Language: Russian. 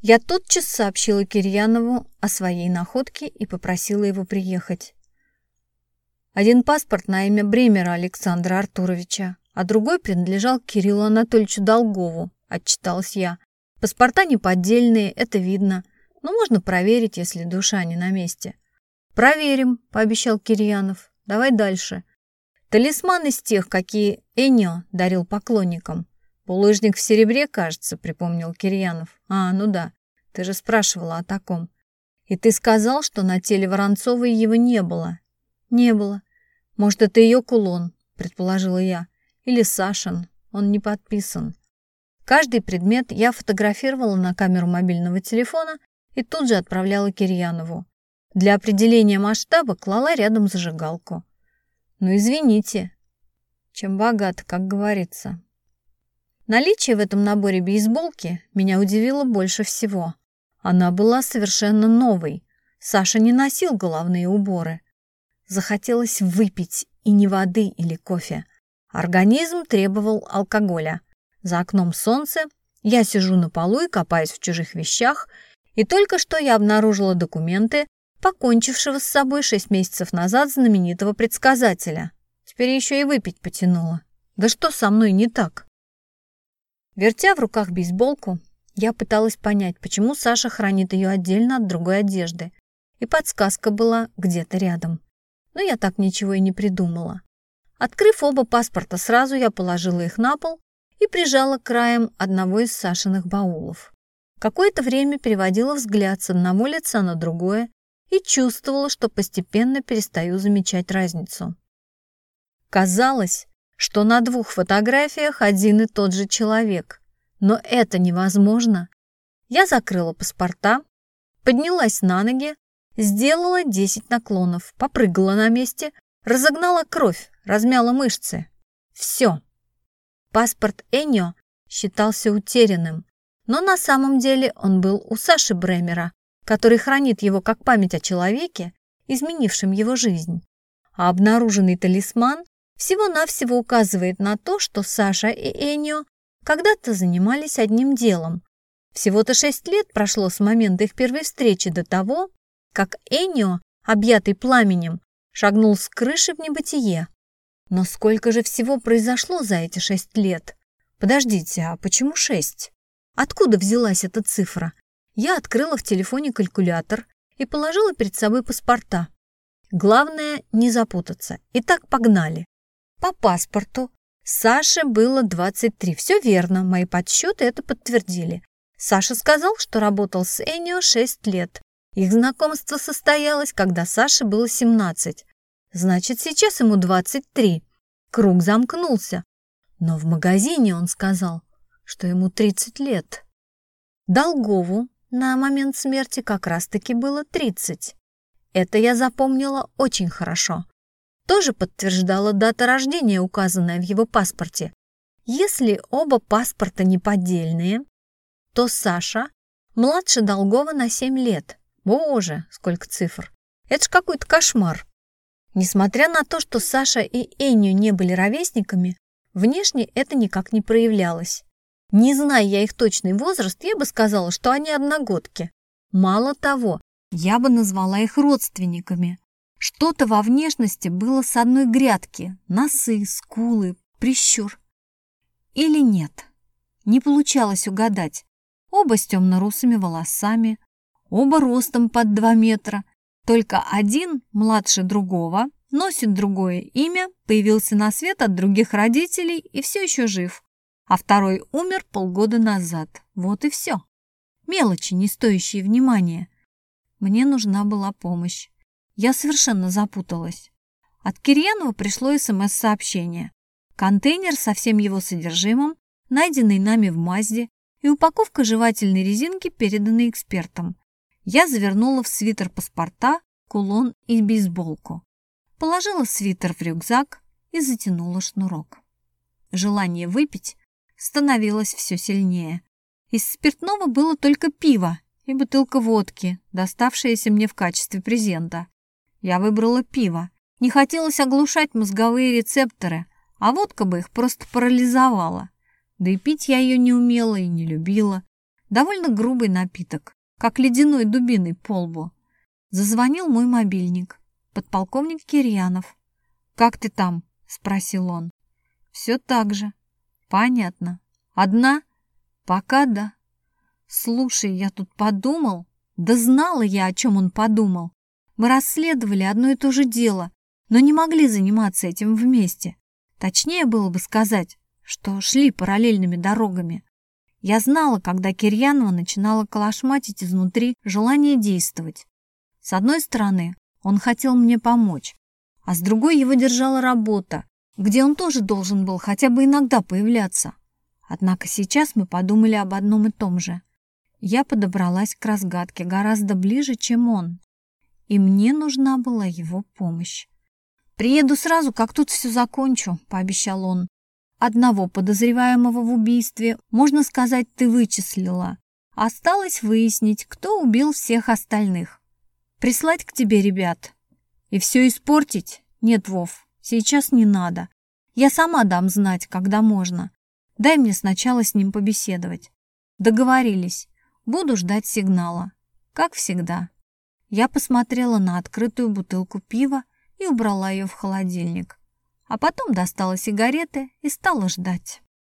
Я тотчас сообщила Кирьянову о своей находке и попросила его приехать. Один паспорт на имя Бремера Александра Артуровича, а другой принадлежал Кириллу Анатольевичу Долгову, отчиталась я. Паспорта не поддельные, это видно, но можно проверить, если душа не на месте. «Проверим», — пообещал Кирьянов. «Давай дальше». Талисман из тех, какие Эньо дарил поклонникам. Булыжник в серебре, кажется, припомнил Кирьянов. А, ну да, ты же спрашивала о таком. И ты сказал, что на теле Воронцовой его не было. Не было. Может, это ее кулон, предположила я. Или Сашин, он не подписан. Каждый предмет я фотографировала на камеру мобильного телефона и тут же отправляла Кирьянову. Для определения масштаба клала рядом зажигалку. Ну, извините. Чем богат, как говорится. Наличие в этом наборе бейсболки меня удивило больше всего. Она была совершенно новой. Саша не носил головные уборы. Захотелось выпить и не воды или кофе. Организм требовал алкоголя. За окном солнце, я сижу на полу и копаюсь в чужих вещах, и только что я обнаружила документы, покончившего с собой шесть месяцев назад знаменитого предсказателя. Теперь еще и выпить потянуло. Да что со мной не так? Вертя в руках бейсболку, я пыталась понять, почему Саша хранит ее отдельно от другой одежды. И подсказка была где-то рядом. Но я так ничего и не придумала. Открыв оба паспорта сразу, я положила их на пол и прижала краем одного из Сашиных баулов. Какое-то время переводила взгляд с одного лица на другое и чувствовала, что постепенно перестаю замечать разницу. Казалось, что на двух фотографиях один и тот же человек, но это невозможно. Я закрыла паспорта, поднялась на ноги, сделала 10 наклонов, попрыгала на месте, разогнала кровь, размяла мышцы. Все. Паспорт Эньо считался утерянным, но на самом деле он был у Саши Бремера, который хранит его как память о человеке, изменившем его жизнь. А обнаруженный талисман всего-навсего указывает на то, что Саша и Энио когда-то занимались одним делом. Всего-то шесть лет прошло с момента их первой встречи до того, как Энио, объятый пламенем, шагнул с крыши в небытие. Но сколько же всего произошло за эти шесть лет? Подождите, а почему шесть? Откуда взялась эта цифра? Я открыла в телефоне калькулятор и положила перед собой паспорта. Главное не запутаться. Итак, погнали. По паспорту Саше было 23. Все верно, мои подсчеты это подтвердили. Саша сказал, что работал с Энио 6 лет. Их знакомство состоялось, когда Саше было 17. Значит, сейчас ему 23. Круг замкнулся. Но в магазине он сказал, что ему 30 лет. Долгову на момент смерти как раз-таки было 30. Это я запомнила очень хорошо. Тоже подтверждала дата рождения, указанная в его паспорте. Если оба паспорта не поддельные, то Саша младше Долгова на 7 лет. Боже, сколько цифр. Это ж какой-то кошмар. Несмотря на то, что Саша и Эню не были ровесниками, внешне это никак не проявлялось. Не зная я их точный возраст, я бы сказала, что они одногодки. Мало того, я бы назвала их родственниками. Что-то во внешности было с одной грядки. Носы, скулы, прищур. Или нет? Не получалось угадать. Оба с темно-русыми волосами, оба ростом под два метра. Только один, младше другого, носит другое имя, появился на свет от других родителей и все еще жив а второй умер полгода назад. Вот и все. Мелочи, не стоящие внимания. Мне нужна была помощь. Я совершенно запуталась. От Кирьянова пришло СМС-сообщение. Контейнер со всем его содержимым, найденный нами в Мазде, и упаковка жевательной резинки, переданной экспертам. Я завернула в свитер паспорта, кулон и бейсболку. Положила свитер в рюкзак и затянула шнурок. Желание выпить становилось все сильнее. Из спиртного было только пиво и бутылка водки, доставшаяся мне в качестве презента. Я выбрала пиво. Не хотелось оглушать мозговые рецепторы, а водка бы их просто парализовала. Да и пить я ее не умела и не любила. Довольно грубый напиток, как ледяной дубиной по лбу. Зазвонил мой мобильник. Подполковник Кирьянов. «Как ты там?» — спросил он. «Все так же». «Понятно. Одна?» «Пока да». «Слушай, я тут подумал». «Да знала я, о чем он подумал. Мы расследовали одно и то же дело, но не могли заниматься этим вместе. Точнее было бы сказать, что шли параллельными дорогами. Я знала, когда Кирьянова начинала колошматить изнутри желание действовать. С одной стороны, он хотел мне помочь, а с другой его держала работа, где он тоже должен был хотя бы иногда появляться. Однако сейчас мы подумали об одном и том же. Я подобралась к разгадке гораздо ближе, чем он, и мне нужна была его помощь. «Приеду сразу, как тут все закончу», — пообещал он. «Одного подозреваемого в убийстве, можно сказать, ты вычислила. Осталось выяснить, кто убил всех остальных. Прислать к тебе ребят. И все испортить? Нет, Вов, сейчас не надо. Я сама дам знать, когда можно. Дай мне сначала с ним побеседовать. Договорились. Буду ждать сигнала. Как всегда. Я посмотрела на открытую бутылку пива и убрала ее в холодильник. А потом достала сигареты и стала ждать.